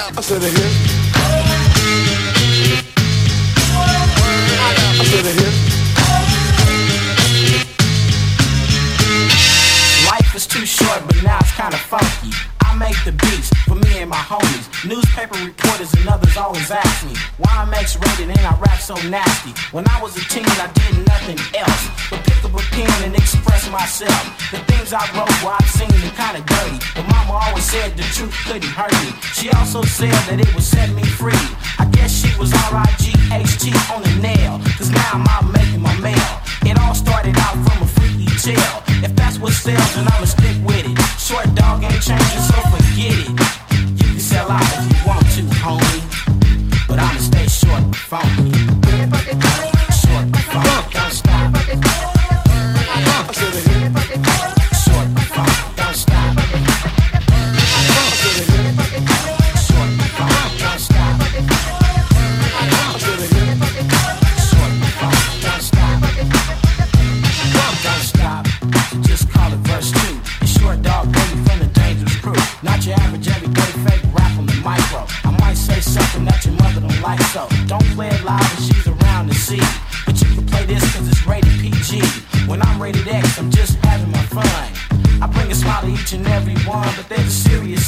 I said it here. I said. Life is too short, but now it's kinda funky. Make the beats for me and my homies. Newspaper reporters and others always ask me why I'm X-rated and I rap so nasty. When I was a teen, I did nothing else but pick up a pen and express myself. The things I wrote were obscene and kinda dirty, but Mama always said the truth couldn't hurt me. She also said that it would set me free. I guess she was R-I-G-H-T on the nail, cause now I'm out making my mail. It all started out from a freaky tale. If that's what sells, then I'ma stick with it. Short dog ain't changing, so forget it. You can sell out if you want to, homie. But I'ma stay short and funky.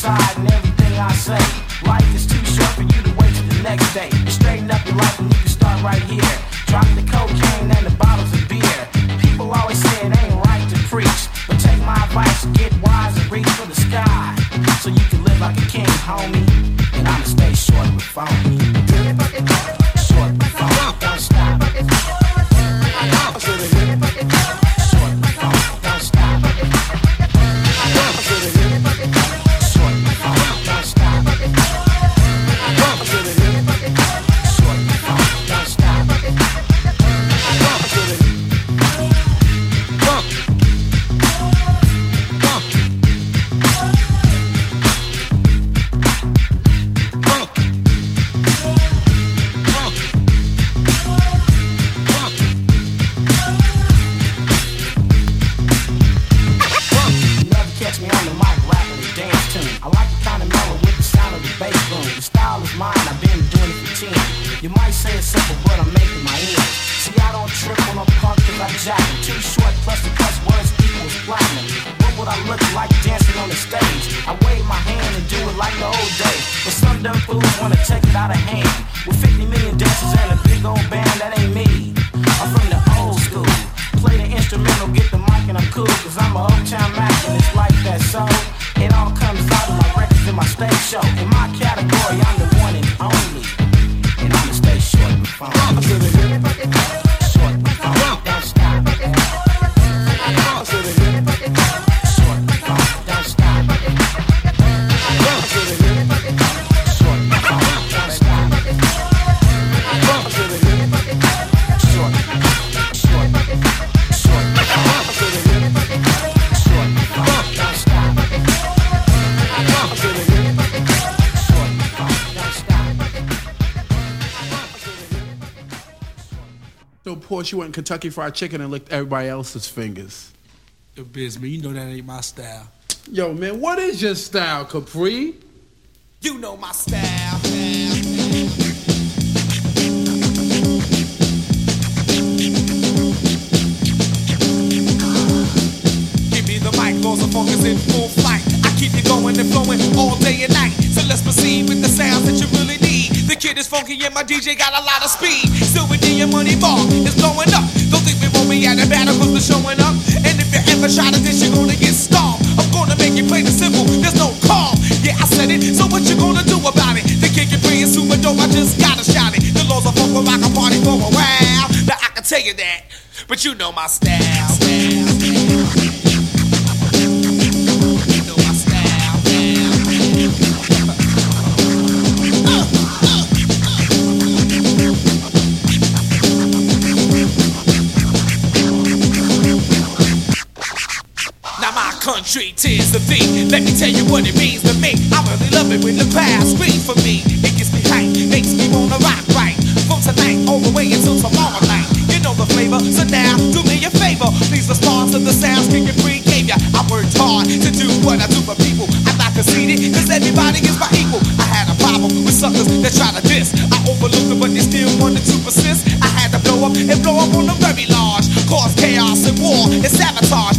Side in everything I say. Life is too short for you to wait till the next day. Poor she went Kentucky Fried Chicken and licked everybody else's fingers. The biz, man. You know that ain't my style. Yo, man, what is your style, Capri? You know my style. Give me the mic, laws of focus in full flight. I keep you going and flowing all day and night. So let's proceed with the sounds that you really need. The kid is funky and my DJ got a lot of speed. Silver D and money bar is blowing up. Don't think we won't be at the battle cause we're showing up. And if you ever try to diss, you're gonna get stomped. I'm gonna make it plain and simple. There's no call. Yeah, I said it. So what you gonna do about it? The kick is pretty super dope. I just gotta shout it. The laws of funk will rock a party for a while. Now I can tell you that, but you know my style. You know is the thing. Let me tell you what it means to me. I really love it when the crowd screams for me. It gets me hype, makes me wanna rock right from tonight all the way until tomorrow night. You know the flavor, so now do me a favor. Please respond to the sounds kicking free gave ya. I worked hard to do what I do for people. I'm not conceited, cause everybody is my equal. I had a problem with suckers that try to diss. I overlooked them, but they still wanted to persist. I had to blow up and blow up on them very large. Cause chaos and war and sabotage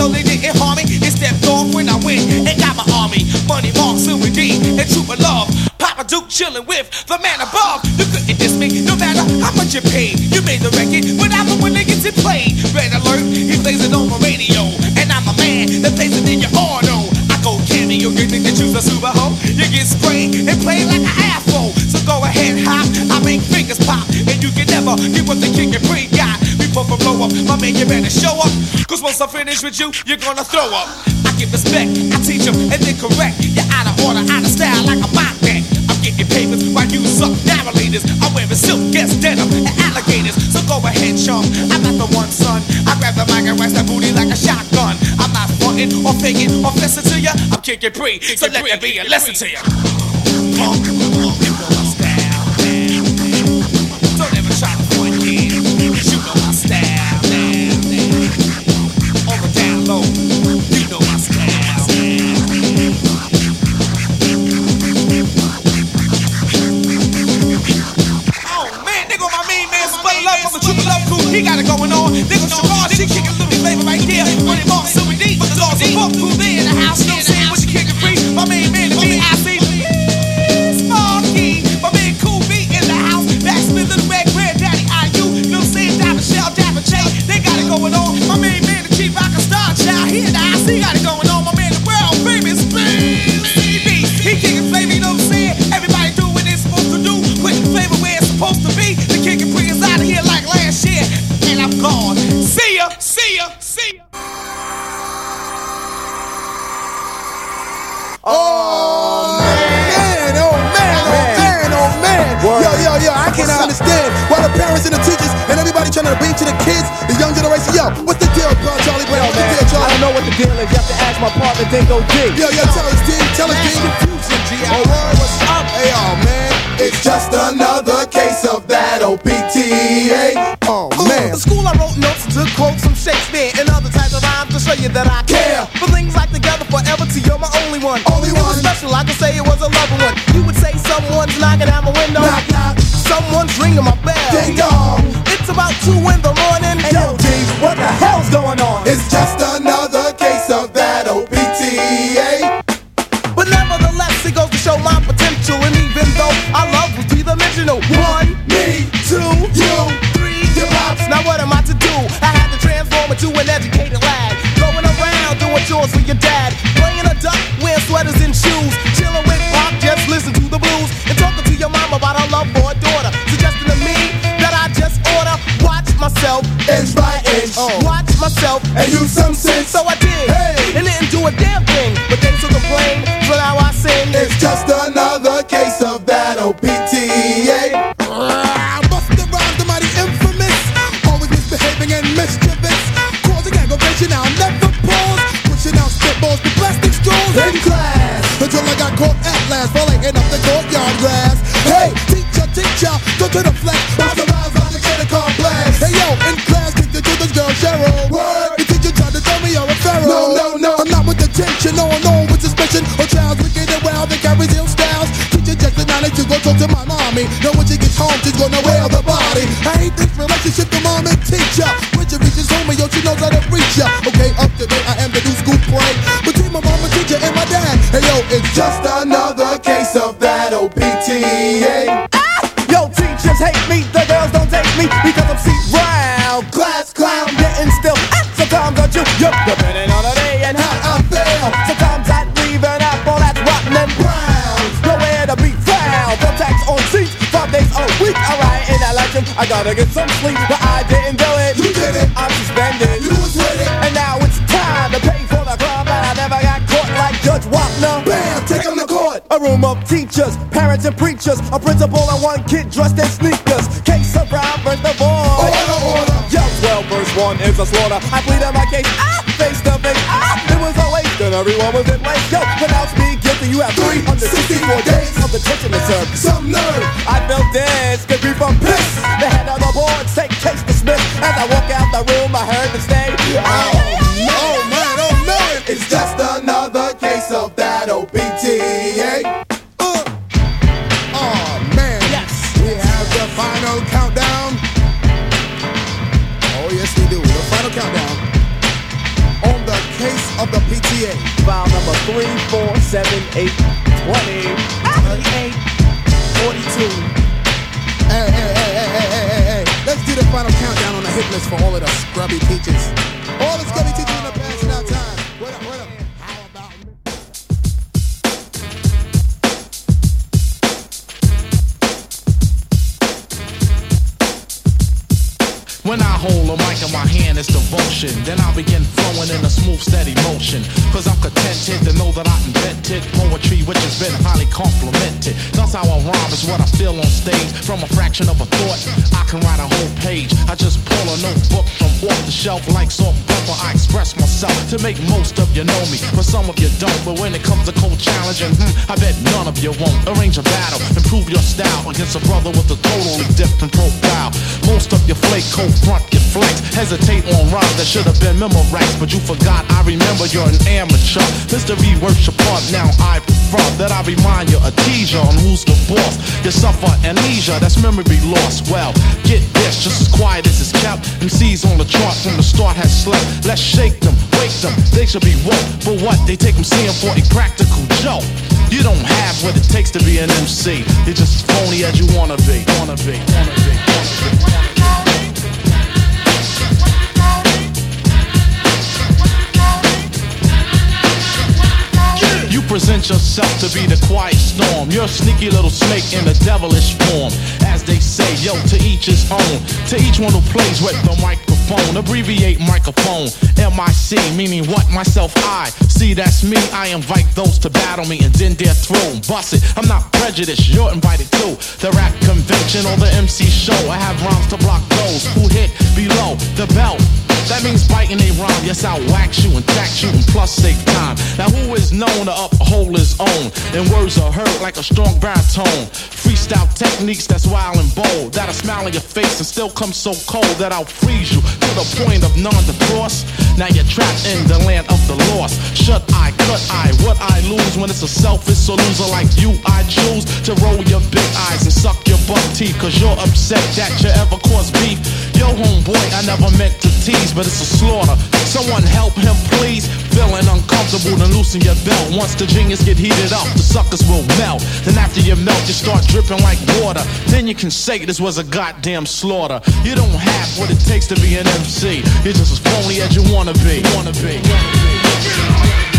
though they didn't harm me. They stepped off when I went and got my army. Money, marks, and D, and trooper love. Papa Duke chilling with the man above. You couldn't diss me, no matter how much you paid. You made the record, but I'm the one that gets it played. Red alert, he plays it on the radio. And I'm a man that plays it in your auto. I go cameo, you think that you's a super hoe? You get sprayed and play like an afro. So go ahead, hop, I make fingers pop. And you can never get what the king and bring. Before I blow up, my man, you better show up. Cause once I finish with you, you're gonna throw up. I give respect, I teach them, and then correct. You're out of order, out of style, like a mock back. I'm getting papers while you suck narrow leaders. I'm wearing silk, guess denim, and alligators. So go ahead, chum. I'm not the one, son. I grab the mic and wax that booty like a shotgun. I'm not fronting or faking or flexing to ya. I'm kicking free, so let that be a lesson to ya. Punk, Nigga, she kicking little flavor right there. Running Mark Silver D, but the dogs are both crew to bring to the kids, the young generation. Yo, what's the deal, bro, Charlie Brown? What's the deal, Charlie? I don't know what the deal is. You have to ask my partner, Dinco D. Yo, yo, tell us, D. Tell us, D. Oh, word, what's up? Hey, oh, man. It's just another case of that OPTA. Oh, man. In school, I wrote notes to quote some Shakespeare and other types of rhymes to show you that I care. For things like together forever to you're my only one. Only it was special, I could say it was a loving one. You would say someone's knocking at my window. Knock, knock. Someone's ringing my going on? It's just another case of that OPTA. But nevertheless, it goes to show my potential. And even though I love was three dimensional. One, Me, two, you, three, your pops. Now what am I to do? I had to transform into an educated lad. Going around doing chores for your dad. She gets home, she's gonna wail the body. I hate this relationship, the mom and teacher. When she reaches home, yo, she knows how to reach ya. Okay, up to date, I am the new school play. Between my mama, teacher, and my dad. Hey yo, it's just another case of that OPTA. Yo, teachers hate me, the girls don't take me because I'm seat round. Class clown, Getting still, ah, sometimes I juke, yup, depending on the I gotta get some sleep, but I didn't do it. You did it. I'm suspended. You was with it. And now it's time to pay for the crime, but I never got caught like Judge Wapner. Bam, take him to court. A room of teachers, parents and preachers, a principal and one kid dressed in sneakers. Case of Robert the boy. Order, order. Yo, 12 verse 1 is a slaughter. I pleaded my case, ah, face to face, ah, it was a waste, and everyone was in place. Yo, pronounce me you have 364 days of detention to serve. Some nerve. I felt this could be from piss. The head of the board say case dismissed. As I walk out the room, I heard them say, Oh, 3478 20, 38, 42. Hey, hey, hey, hey, hey, hey, hey. Let's do the final countdown on the hit list for all of the scrubby teachers. All the scrubby in the past now time. What up, what up? When I hold a mic in my hand, it's devotion. Then I begin flowing in a smooth, steady motion. Cause I'm contented to know that I invented poetry, which has been highly complimented. That's how I rhyme, is what I feel on stage. From a fraction of a thought, I can write a whole page. I just pull a notebook from off the shelf like salt pepper. I express myself to make most of you know me. But some of you don't. But when it comes to cold challenging, hmm, I bet none of you won't. Arrange a battle, improve your style against a brother with a totally different profile. Most of you flake cold front, get flex. Hesitate on rhymes that should have been memorized. But you forgot, I remember you're an amateur. Mystery worship part, now I prefer that I remind you a teaser on who's the boss. You suffer amnesia, that's memory loss. Well, get this, just as quiet as it's kept. MCs on the chart from the start has slept. Let's shake them, wake them, they should be woke. For what? They take them seeing for a practical joke. You don't have what it takes to be an MC. You're just as phony as you wanna be. Wanna be, wanna be, wanna be. You present yourself to be the quiet storm. You're a sneaky little snake in a devilish form. As they say, yo, to each his own. To each one who plays with the microphone. Abbreviate microphone. MIC, meaning what? Myself, I. See, that's me. I invite those to battle me and then their throne. Bust it. I'm not prejudiced. You're invited too. The rap convention or the MC show. I have rhymes to block those who hit below the belt. That means biting a rhyme. Yes, I'll wax you and tax you and plus save time. Now, who is known to uphold his own? And words are heard like a strong baritone. Freestyle techniques that's wild and bold. That'll smile on your face and still come so cold that I'll freeze you to the point of non divorce. Now you're trapped in the land of the lost. Shut eye, cut eye. What I lose when it's a selfish loser like you, I choose to roll your big eyes and suck your butt teeth. Cause you're upset that you ever caused beef. Yo, homeboy, I never meant to tease, but it's a slaughter. Someone help him, please. Feeling uncomfortable, then loosen your belt. Once the genius get heated up, the suckers will melt. Then after you melt, you start dripping like water. Then you can say this was a goddamn slaughter. You don't have what it takes to be an MC. You're just as phony as you wanna be. Wanna be. Good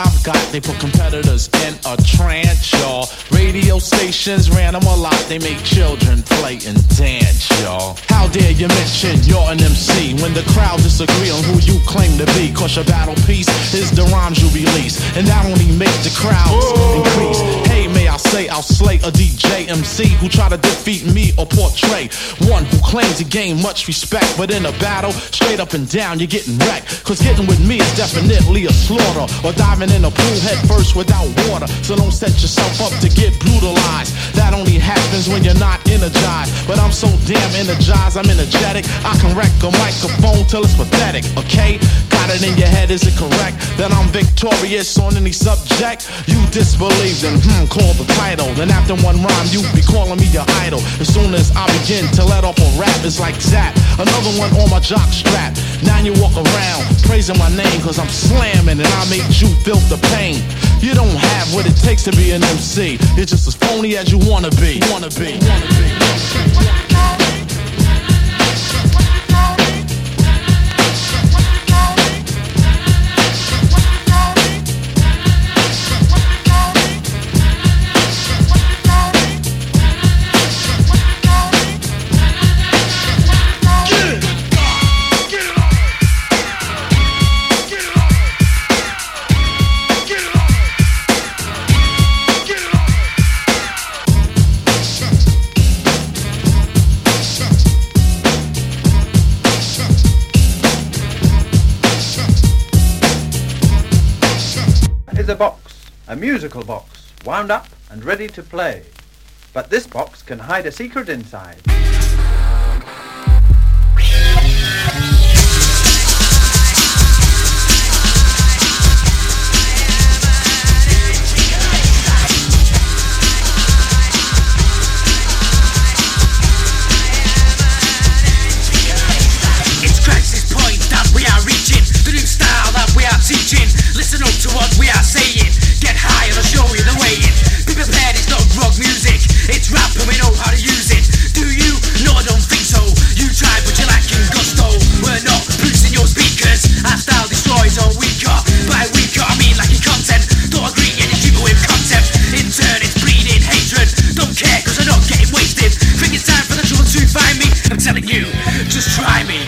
I've got. They put competitors in a trance, y'all. Radio stations ran them a lot. They make children play and dance, y'all. How dare you mention you're an MC when the crowd disagree on who you claim to be? Cause your battle piece is the rhymes you release. And that only make the crowds increase. Hey, may I say I'll slay a DJ MC who try to defeat me or portray one who claims to gain much respect. But in a battle, straight up and down, you're getting wrecked. Cause getting with me is definitely a slaughter. Or diving in a pool head first without water. So don't set yourself up to get brutalized. That only happens when you're not energized. But I'm so damn energized, I'm energetic. I can wreck a microphone till it's pathetic, okay? Got it in your head, is it correct? That I'm victorious on any subject? You disbelieve, then hmm, call the title. Then after one rhyme, you be calling me your idol. As soon as I begin to let off a rap, it's like zap. Another one on my jock strap. Now you walk around praising my name, cause I'm slamming and I made you feel the pain. You don't have what it takes to be an MC. You're just as phony as you wanna be. Wanna be. Wanna be. wound up and ready to play. But this box can hide a secret inside. we are teaching. Listen up to what we are saying. Get high and I'll show you the way in. Be prepared, it's not rock music. It's rap and we know how to use it. Do you? No, I don't think so. You try, but you're lacking gusto. We're not boosting your speakers. Our style destroys all weaker. By weaker, I mean lacking content. Don't agree energy, but with concept. In turn, it's breeding hatred. Don't care, cause I'm not getting wasted. Think it's time for the trouble to find me. I'm telling you, just try me.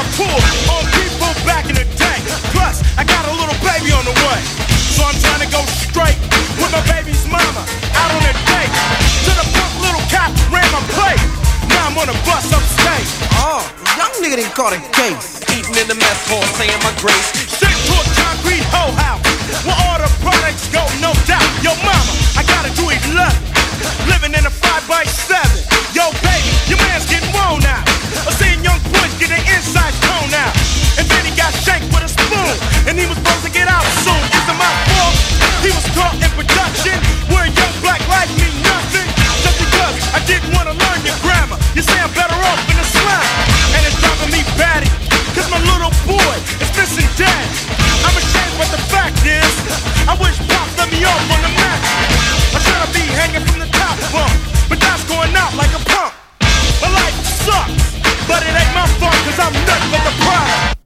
All the dirt I pulled on people back in the day. Plus, I got a little baby on the way. So I'm trying to go straight with my baby's mama out on a date. To the punk little cat ran my plate. Now I'm on a bus upstate. Oh, young nigga didn't caught a case. Eating in the mess hall, saying my grace. Sent to a concrete hoe house where all the products go, no doubt. Yo, mama, I gotta do it love. Living in a You say I'm better off in the slum. And it's driving me batty. Cause my little boy is missing dad. I'm ashamed, but the fact is, I wish Pop let me off on the match. I should be hanging from the top bunk, but that's going out like a pump. My life sucks, but it ain't my fault cause I'm nothing but the product.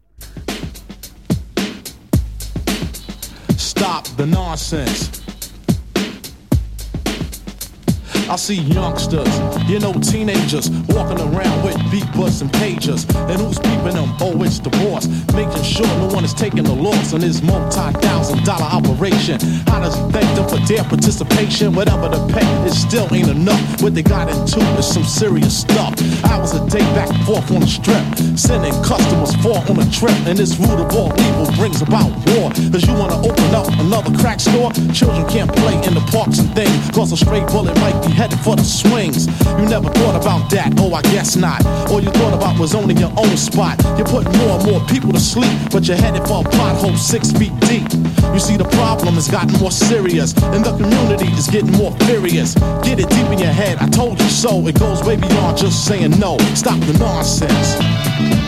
Stop the nonsense. I see youngsters, you know, teenagers walking around with beat busts and pagers. And who's peeping them? Oh, it's the boss. Making sure no one is taking the loss on his multi thousand dollar operation. How does he thank them for their participation? Whatever the pay, it still ain't enough. What they got into is some serious stuff. Was a day back and forth on the strip, sending customers for on a trip. And this root of all evil brings about war. Cause you wanna open up another crack store? Children can't play in the parks and things. Cause a stray bullet might be headed for the swings. You never thought about that, oh, I guess not. All you thought about was owning your own spot. You're putting more and more people to sleep, but you're headed for a pothole six feet deep. You see, the problem has gotten more serious, and the community is getting more furious. Get it deep in your head, I told you so. It goes way beyond just saying no. Stop the nonsense.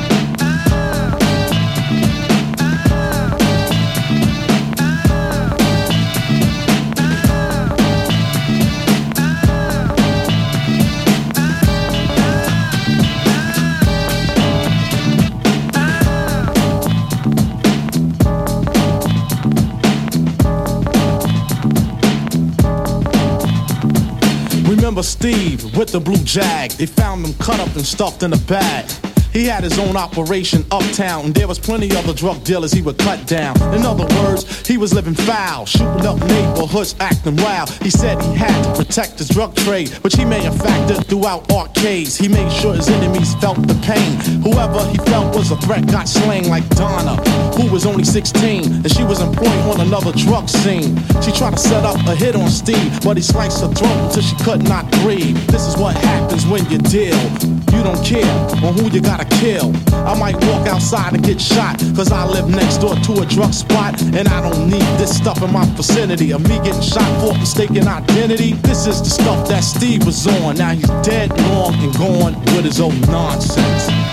Remember Steve with the blue jag? They found him cut up and stuffed in a bag. He had his own operation uptown, and there was plenty of other drug dealers he would cut down. In other words, he was living foul, shooting up neighborhoods, acting wild. He said he had to protect his drug trade, which he manufactured throughout arcades. He made sure his enemies felt the pain. Whoever he felt was a threat got slain, like Donna, who was only 16, and she was employed on another drug scene. She tried to set up a hit on Steve, but he sliced her throat until she could not breathe. This is what happens when you deal. You don't care on who you gotta kill. I might walk outside and get shot, cause I live next door to a drug spot, and I don't need this stuff in my vicinity. Of me getting shot for mistaken identity. This is the stuff that Steve was on. Now he's dead, long, and gone with his old nonsense.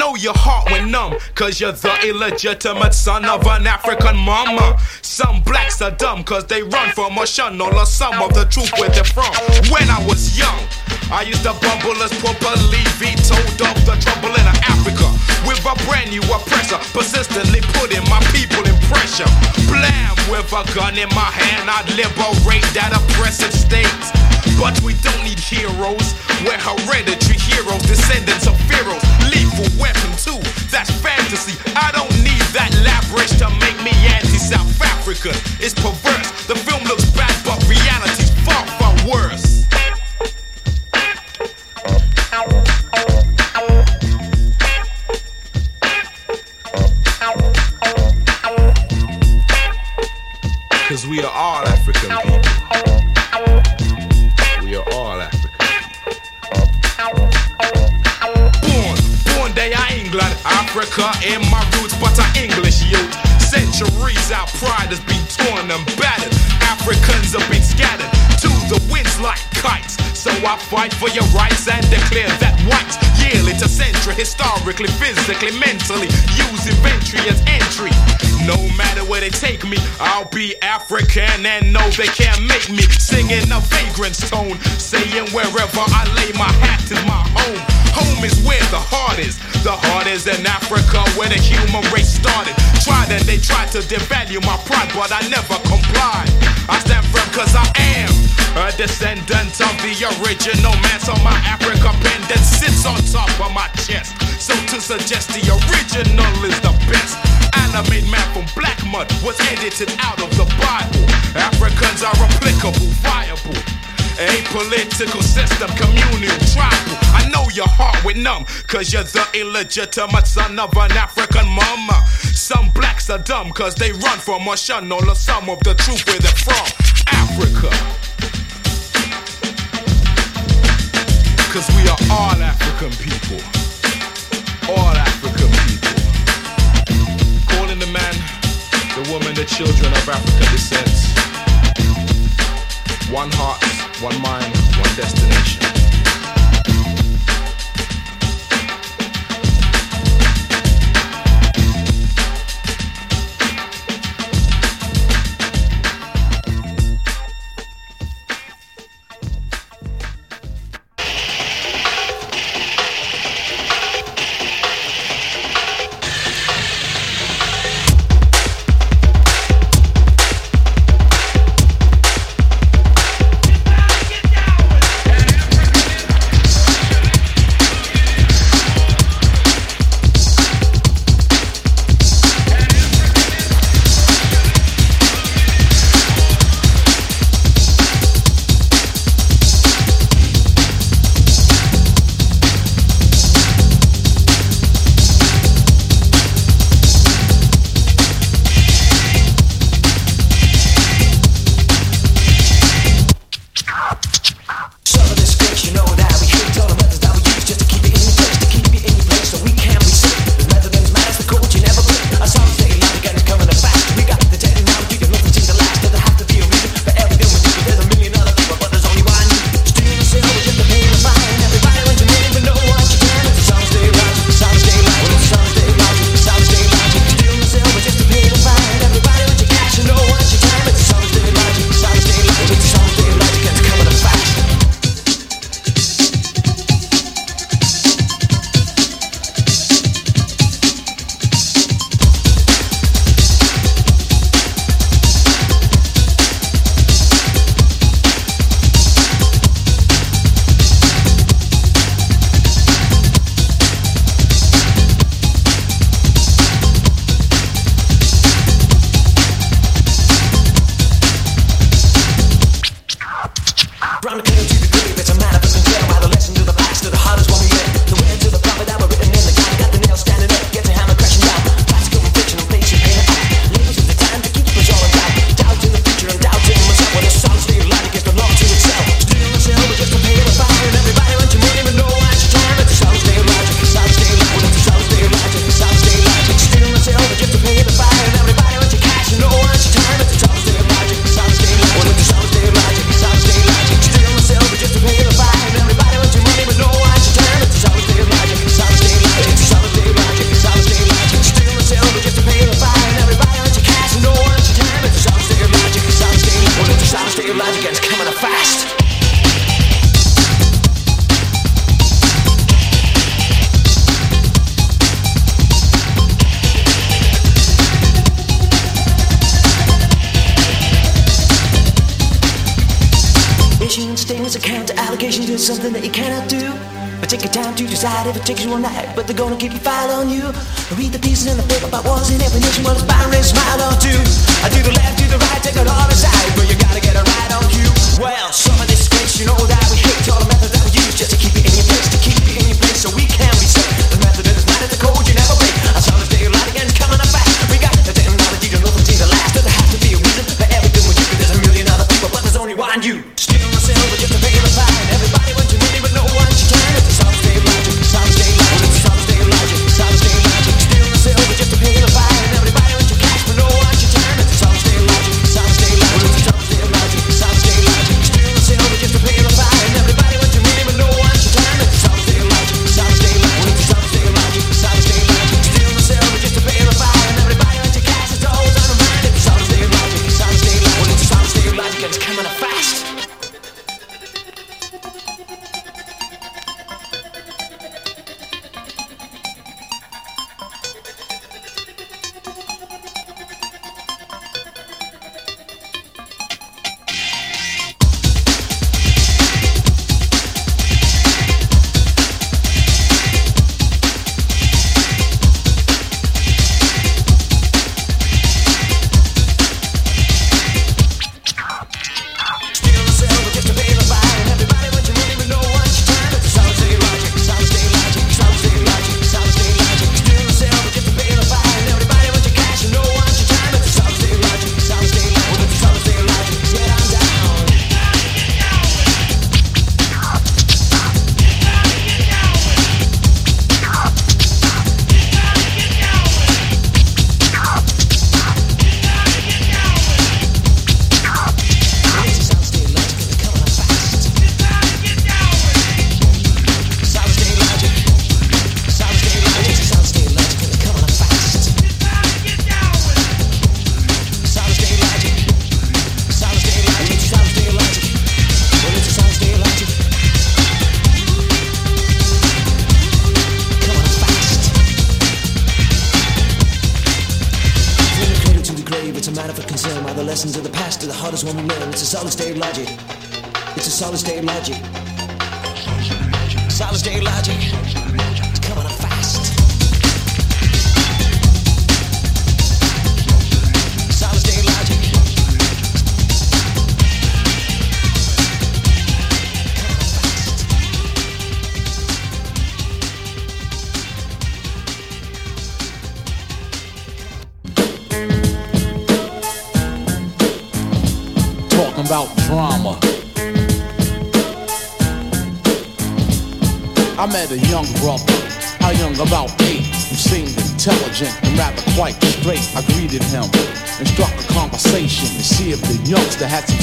Know your heart went numb, cause you're the illegitimate son of an African mama. Some blacks are dumb, cause they run from a shun or some of the truth where they're from. When I was young, I used to bubble as properly vetoed of the trouble in Africa. With a brand new oppressor, persistently putting my people in pressure. Blam, with a gun in my hand, I'd liberate that oppressive state. But we don't need heroes, we're hereditary heroes, descendants of pharaohs. Lethal weapon too, that's fantasy. I don't need that lavish to make me anti-South African. It's perverse, the film looks bad, but reality's far, far worse. Cause we are all In my roots, but I English youth. Centuries our pride has been torn and battered. Africans have been scattered to the winds like kites. So I fight for your rights and declare that whites yearly to century, historically, physically, mentally, use inventory as entry. No where they take me, I'll be African and no, they can't make me singing a vagrant's tone, saying wherever I lay my hat is my home. Home is where the heart is. The heart is in Africa, where the human race started. Tried and they tried to devalue my pride, but I never complied. I stand firm cause I am a descendant of the original man. So my Africa pendant sits on top of my chest. So to suggest the original is the best. Animate man from black mud was edited out of the Bible. Africans are applicable, viable. A political system, communal, tribal. I know your heart went numb, cause you're the illegitimate son of an African mama. Some blacks are dumb, cause they run from a shun or some of the truth where they're from. Africa. Cause we are all African people. All African people. The woman, the children of African descent. One heart, one mind, one destination.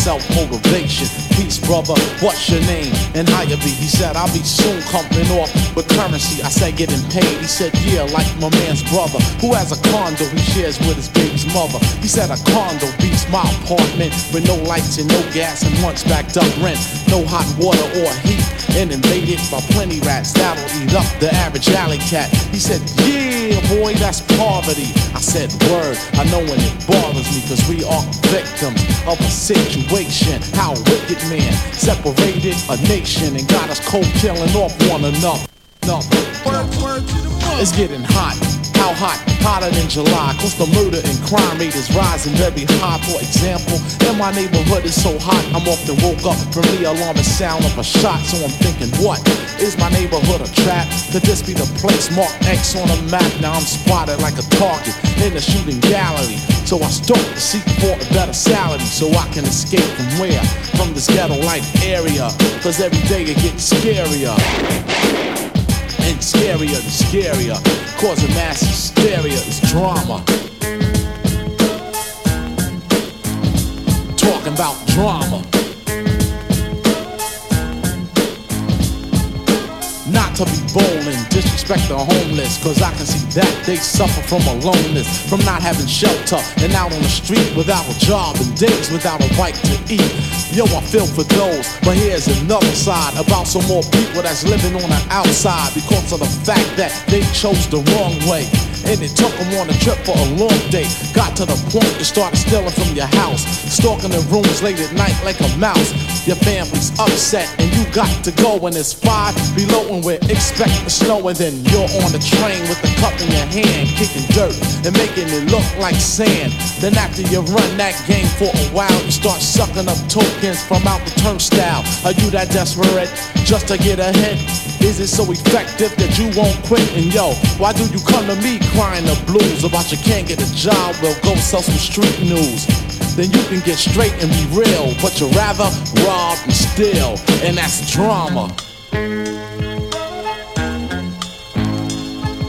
Youngster brother, what's your name and how you be? He said, I'll be soon coming off with currency. I said, getting paid. He said, yeah, like my man's brother, who has a condo he shares with his baby's mother. He said, a condo beats my apartment with no lights and no gas and once backed up rent, no hot water or heat and invaded by plenty rats that'll eat up the average alley cat. He said, Yeah, boy, that's poverty. I said, Word, I know when it bothers me, cause we are victims of a situation. How wicked man separated a nation and got us cold killing off one another. It's getting hot. How hot? Hotter than July. Cause the murder and crime rate is rising very high. For example, in my neighborhood it's so hot, I'm often woke up from the alarming sound of a shot. So I'm thinking, what? Is my neighborhood a trap? Could this be the place marked X on a map? Now I'm spotted like a target in the shooting gallery. So I start to seek for a better salary so I can escape from where? From this ghetto life area. Cause every day it gets scarier and scarier and scarier, causing mass hysteria is drama. Talking about drama. Not to be bold and disrespect the homeless, cause I can see that they suffer from aloneness, from not having shelter and out on the street without a job and days without a bite to eat. Yo, I feel for those, but here's another side about some more people that's living on the outside because of the fact that they chose the wrong way. And it took them on a trip for a long day. Got to the point they started stealing from your house, stalking the rooms late at night like a mouse. Your family's upset and you got to go when it's five below and we're expecting snow and then you're on the train with a cup in your hand, kicking dirt and making it look like sand. Then after you run that game for a while, you start sucking up tokens from out the turnstile. Are you that desperate just to get ahead? Is it so effective that you won't quit? And yo, why do you come to me crying the blues about you can't get a job? Well, go sell some street news. Then you can get straight and be real, but you rather rob and steal, and that's drama.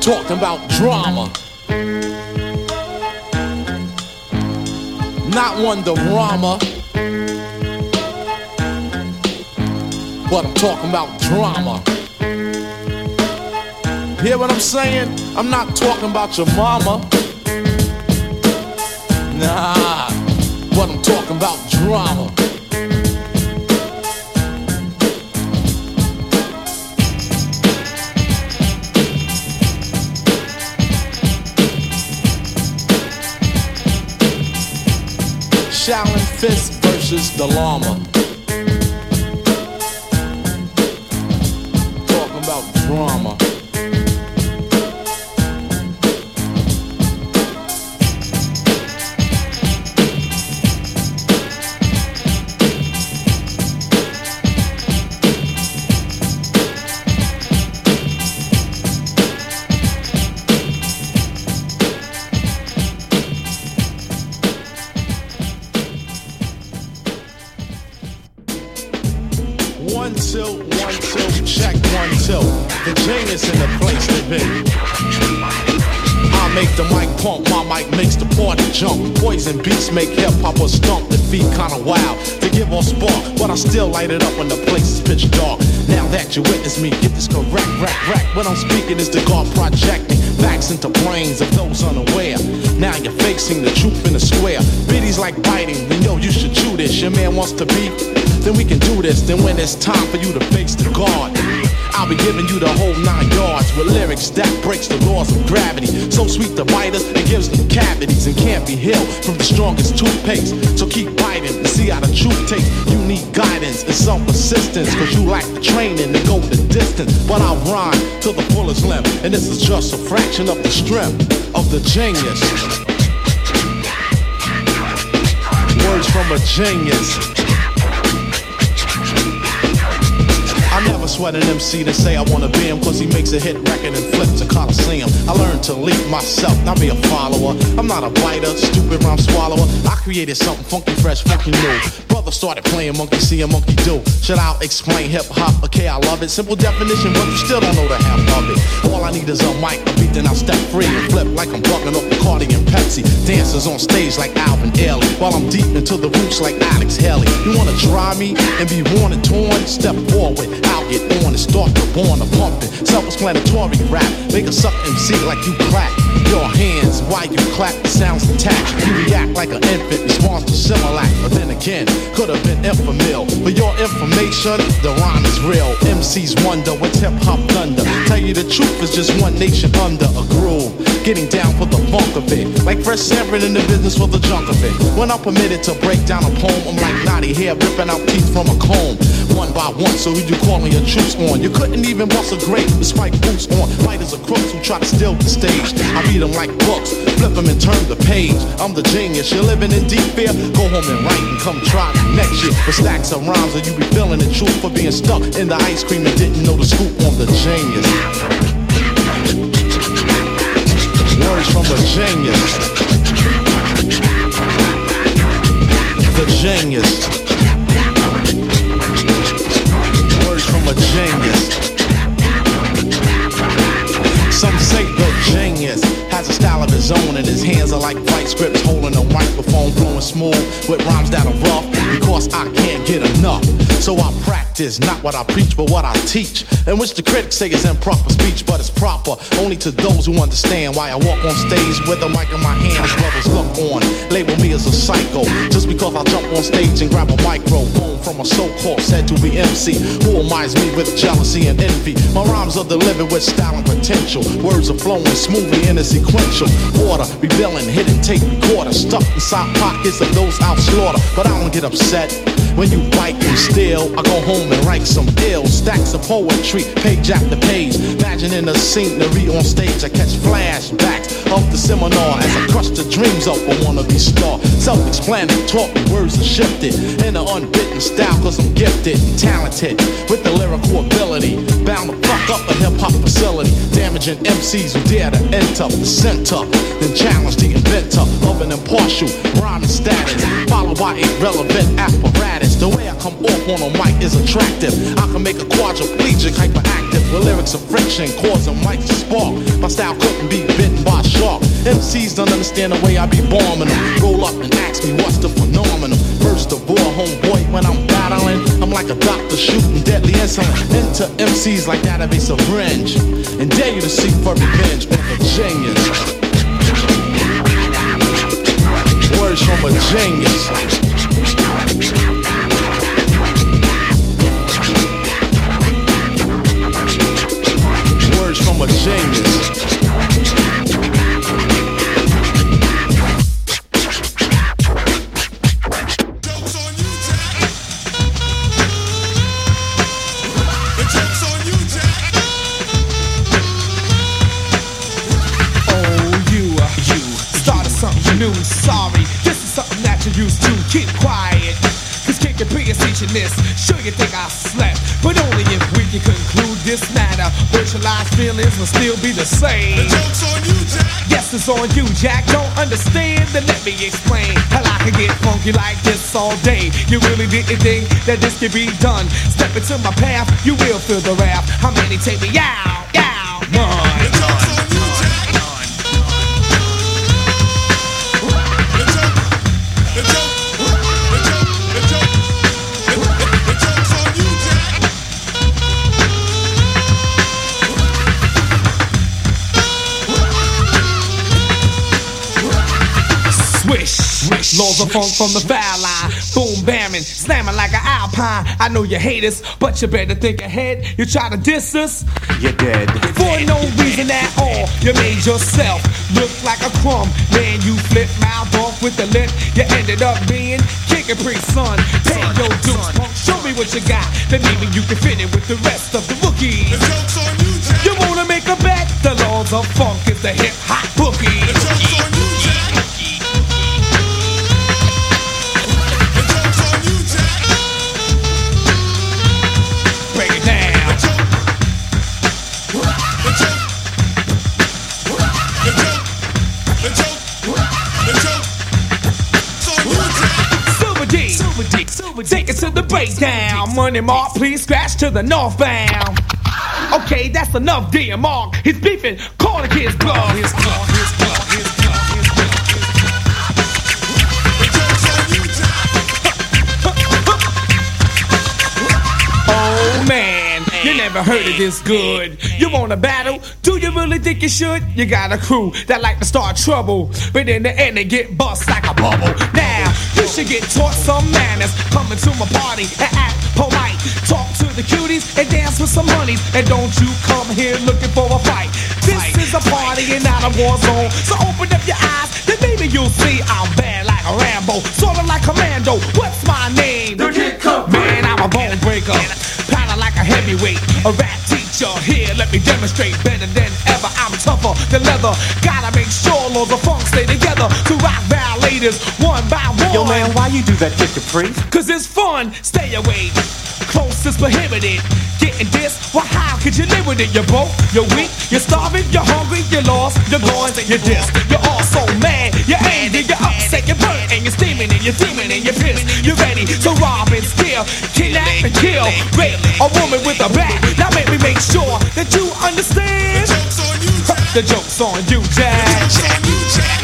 Talking about drama. Not one drama. But I'm talking about drama. Hear what I'm saying? I'm not talking about your mama. Nah, but I'm talking about drama. Shaolin Fist versus the llama. Talking about drama. You witness me, get this correct, rack, rack. What I'm speaking is the God projecting facts into brains of those unaware. Now you're facing the truth in the square. Biddies like biting, then yo, you should chew this. Your man wants to be, then we can do this. Then when it's time for you to face the God, I'll be giving you the whole nine yards with lyrics that breaks the laws of gravity. So sweet to biters, it gives them cavities and can't be healed from the strongest toothpaste. So keep biting and see how the truth takes. You need guidance and some persistence, cause you lack the training to go the distance. But I'll rhyme till the fullest limb, and this is just a fraction of the strength of the genius. Words from a genius. Sweat an MC to say I wanna be him Cause he makes a hit record and flips a coliseum. I learned to lead myself, not be a follower. I'm not a biter, stupid rhyme swallower. I created something funky, fresh, funky new Brother started playing monkey see a monkey do Should I explain hip hop? Okay, I love it Simple definition, but you still don't know the half of it All I need is a mic, a beat, then I'll step free And flip like I'm walking up Bacardi and Pepsi Dancers on stage like Alvin Ailey While I'm deep into the roots like Alex Haley You wanna try me and be worn and torn? Step forward, I'll get on and start the born a pumping. Self-explanatory rap, make a suck MC like you crack. Your hands while you clap, the sounds attached. You react like an infant, responds to Similac. But then again, could have been Enfamil. For your information, the rhyme is real. MCs wonder what's hip hop thunder. Tell you the truth, it's just one nation under a groove. Getting down for the funk of it. Like Fred Sanford in the business for the junk of it. When I'm permitted to break down a poem, I'm like naughty hair ripping out teeth from a comb. One by one, so who you calling your troops on? You couldn't even bust a grape with spike boots on. Fighters are crooks who try to steal the stage. I read them like books, flip them and turn the page. I'm the genius, you're living in deep fear. Go home and write and come try next year. With stacks of rhymes, or you be feeling the truth for being stuck in the ice cream and didn't know the scoop on the genius. From genius. The genius. Words from a genius. Some say the genius has a style own, and his hands are like white scripts holding a microphone, flowing smooth with rhymes that are rough. Because I can't get enough, so I practice not what I preach, but what I teach. And which the critics say is improper speech, but it's proper only to those who understand why I walk on stage with a mic in my hand. As brothers look on, label me as a psycho, just because I jump on stage and grab a microphone from a so-called said to be MC who reminds me with jealousy and envy. My rhymes are delivered with style and potential. Words are flowing smoothly in a sequential order. Revealing hidden tape recorder stuck inside pockets of those out slaughter. But I don't get upset When you bite and steal, I go home and write some ill stacks of poetry, page after page. Imagining a scenery on stage, I catch flashbacks of the seminar as I crush the dreams of a wannabe star. Self-explanatory, words are shifted in an unbitten style, cause I'm gifted and talented with the lyrical ability. Bound to fuck up a hip-hop facility, damaging MCs who dare to enter the center, then challenge the inventor of an impartial rhyming status, followed by irrelevant apparatus. The way I come off on a mic is attractive. I can make a quadriplegic hyperactive with lyrics of friction, causing mics to spark. My style couldn't be bitten by a shark. MCs don't understand the way I be bombing them. Roll up and ask me what's the phenomenon. First of all, homeboy, when I'm battling, I'm like a doctor shooting deadly insulin into MCs like that of a syringe. And dare you to seek for revenge a genius. Words from a genius. From a genius. Oh, you, uh, something new. Sorry, this is something that you used to. Keep teaching this. Sure you think I slept, this matter. Virtualized feelings will still be the same. The joke's on you, Jack. Yes, it's on you, Jack. Don't understand? Then let me explain. Hell, I can get funky like this all day. You really didn't think that this could be done? Step into my path, you will feel the wrath. How many take me out? Out, Laws of funk from the foul line. Boom, bamming, slamming like an alpine. I know you hate us, but you better think ahead. You try to diss us, You're dead. for no reason at all. You made yourself look like a crumb. Man, you flip mouth off with the lip. You ended up being kicking pretty son. Pay your dues, punk. Show me what you got. Then maybe you can fit in with the rest of the rookies. You wanna make a bet? The laws of funk is the hip hop bookie. Breakdown. Money mark, please scratch to the northbound. Okay, that's enough, dear Mark. He's beefing, call the kids bluff. His club, his his club, his club. Oh man, you never heard of this good. You want to battle? Do you really think you should? You got a crew that like to start trouble, but in the end they get bust like a bubble. Now should get taught some manners. Coming to my party and act polite. Talk to the cuties and dance with some honeys. And don't you come here looking for a fight. This is a party and not a war zone. So open up your eyes, then maybe you'll see I'm bad like a Rambo, sorta like Commando. What's my name? The Kid Capri. Man, I'm a bone breaker. Powder like a heavyweight. A rap teacher here, let me demonstrate better than ever. I'm tougher than leather. Gotta make sure laws of violators one by one. Yo, man, why you do that, Kid Capri? Cause it's fun, stay away. Close is prohibited. Getting this, well, how could you live with it? You're broke, you're weak, you're starving, you're hungry, you're lost, you're gone, you're dissed. You're all so mad, you're angry, you're upset, you're burnt, and you're steaming, and you're steaming, and you're pissed. You're ready to rob and steal, kidnap and kill, rape a woman with a bat. Now make me make sure that you understand. The joke's on you, Jack. The joke's on you, Jack.